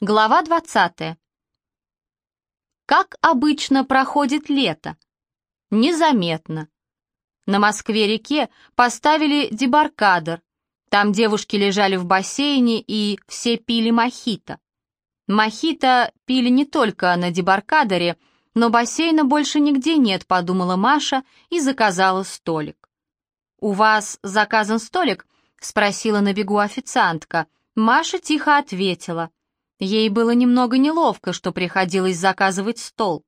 Глава 20. Как обычно проходит лето? Незаметно. На Москве-реке поставили дебаркадер. Там девушки лежали в бассейне и все пили мохито. Мохито пили не только на дебаркадере, но бассейна больше нигде нет, подумала Маша и заказала столик. «У вас заказан столик?» — спросила на бегу официантка. Маша тихо ответила — Ей было немного неловко, что приходилось заказывать стол.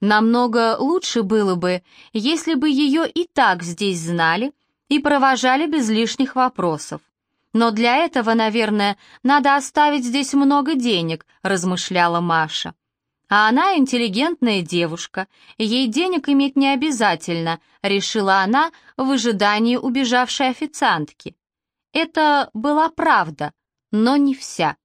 Намного лучше было бы, если бы ее и так здесь знали и провожали без лишних вопросов. Но для этого, наверное, надо оставить здесь много денег, размышляла Маша. А она интеллигентная девушка, ей денег иметь не обязательно, решила она в ожидании убежавшей официантки. Это была правда, но не вся.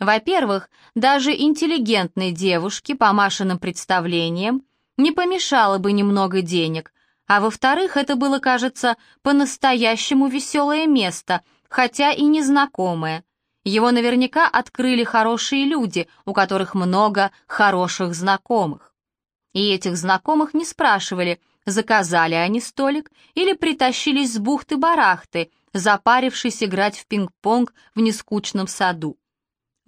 Во-первых, даже интеллигентной девушке по Машиным представлениям не помешало бы немного денег, а во-вторых, это было, кажется, по-настоящему веселое место, хотя и незнакомое. Его наверняка открыли хорошие люди, у которых много хороших знакомых. И этих знакомых не спрашивали, заказали они столик или притащились с бухты-барахты, запарившись играть в пинг-понг в нескучном саду.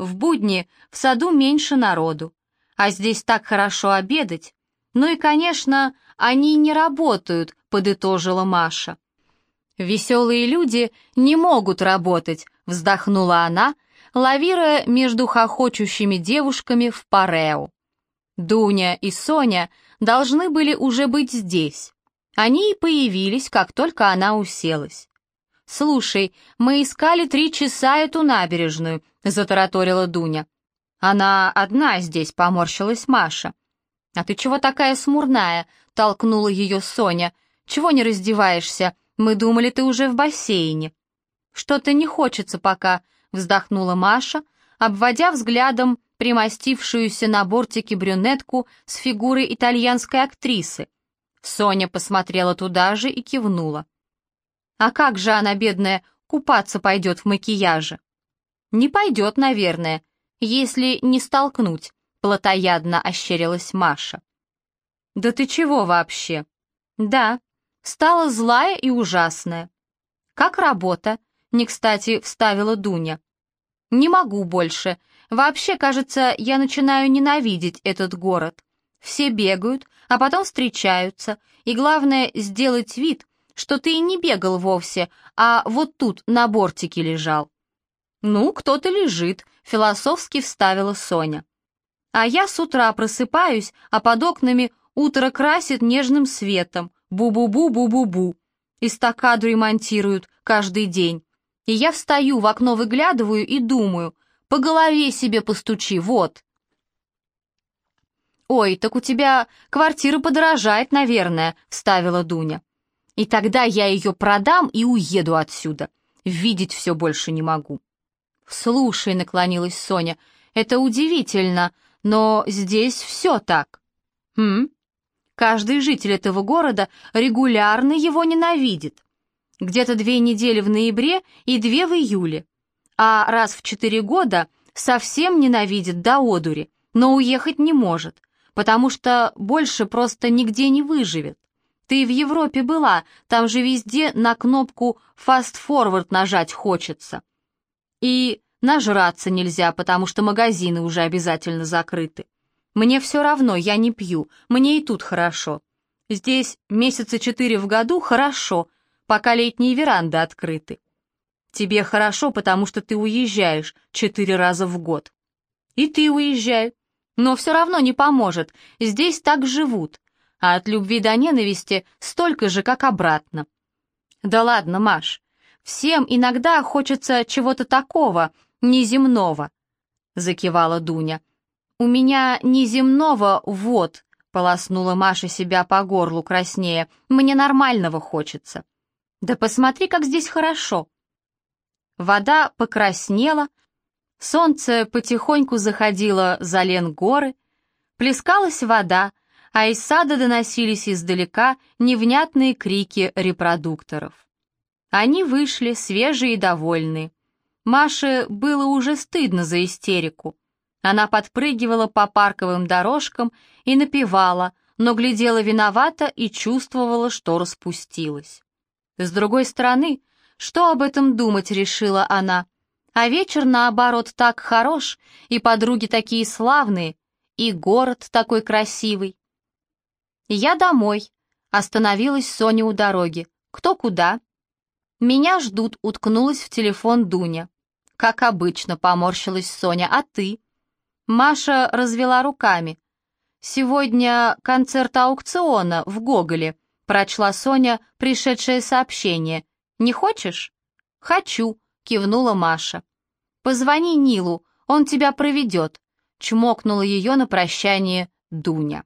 В будни в саду меньше народу, а здесь так хорошо обедать. Ну и, конечно, они не работают, подытожила Маша. Веселые люди не могут работать, вздохнула она, лавируя между хохочущими девушками в парео. Дуня и Соня должны были уже быть здесь. Они и появились, как только она уселась. «Слушай, мы искали три часа эту набережную», — затараторила Дуня. «Она одна здесь», — поморщилась Маша. «А ты чего такая смурная?» — толкнула ее Соня. «Чего не раздеваешься? Мы думали, ты уже в бассейне». «Что-то не хочется пока», — вздохнула Маша, обводя взглядом примостившуюся на бортике брюнетку с фигурой итальянской актрисы. Соня посмотрела туда же и кивнула. «А как же она, бедная, купаться пойдет в макияже?» «Не пойдет, наверное, если не столкнуть», — плотоядно ощерилась Маша. «Да ты чего вообще?» «Да, стала злая и ужасная». «Как работа?» — не кстати вставила Дуня. «Не могу больше. Вообще, кажется, я начинаю ненавидеть этот город. Все бегают, а потом встречаются, и главное — сделать вид, что ты и не бегал вовсе, а вот тут на бортике лежал. «Ну, кто-то лежит», — философски вставила Соня. «А я с утра просыпаюсь, а под окнами утро красит нежным светом. Бу-бу-бу-бу-бу-бу. Эстакаду ремонтируют каждый день. И я встаю, в окно выглядываю и думаю, по голове себе постучи, вот». «Ой, так у тебя квартира подорожает, наверное», — вставила Дуня. «И тогда я ее продам и уеду отсюда. Видеть все больше не могу». «Слушай», — наклонилась Соня, — «это удивительно, но здесь все так». «Хм? Каждый житель этого города регулярно его ненавидит. Где-то две недели в ноябре и две в июле. А раз в четыре года совсем ненавидит до одури, но уехать не может, потому что больше просто нигде не выживет. Ты в Европе была, там же везде на кнопку «Fast Forward» нажать хочется. И нажраться нельзя, потому что магазины уже обязательно закрыты. Мне все равно, я не пью, мне и тут хорошо. Здесь месяца четыре в году хорошо, пока летние веранды открыты. Тебе хорошо, потому что ты уезжаешь четыре раза в год. И ты уезжай. Но все равно не поможет, здесь так живут, а от любви до ненависти столько же, как обратно. Да ладно, Маш, Всем иногда хочется чего-то такого, неземного», — закивала Дуня. «У меня неземного вот», — полоснула Маша себя по горлу краснее, «мне нормального хочется». «Да посмотри, как здесь хорошо». Вода покраснела, солнце потихоньку заходило за лен горы, плескалась вода, а из сада доносились издалека невнятные крики репродукторов. Они вышли, свежие и довольные. Маше было уже стыдно за истерику. Она подпрыгивала по парковым дорожкам и напевала, но глядела виновато и чувствовала, что распустилась. С другой стороны, что об этом думать, решила она. А вечер, наоборот, так хорош, и подруги такие славные, и город такой красивый. «Я домой», — остановилась Соня у дороги. «Кто куда?» «Меня ждут», — уткнулась в телефон Дуня. «Как обычно», — поморщилась Соня, — «а ты?» Маша развела руками. «Сегодня концерт аукциона в Гоголе», — прочла Соня пришедшее сообщение. «Не хочешь?» «Хочу», — кивнула Маша. «Позвони Нилу, он тебя проведет», — чмокнула ее на прощание Дуня.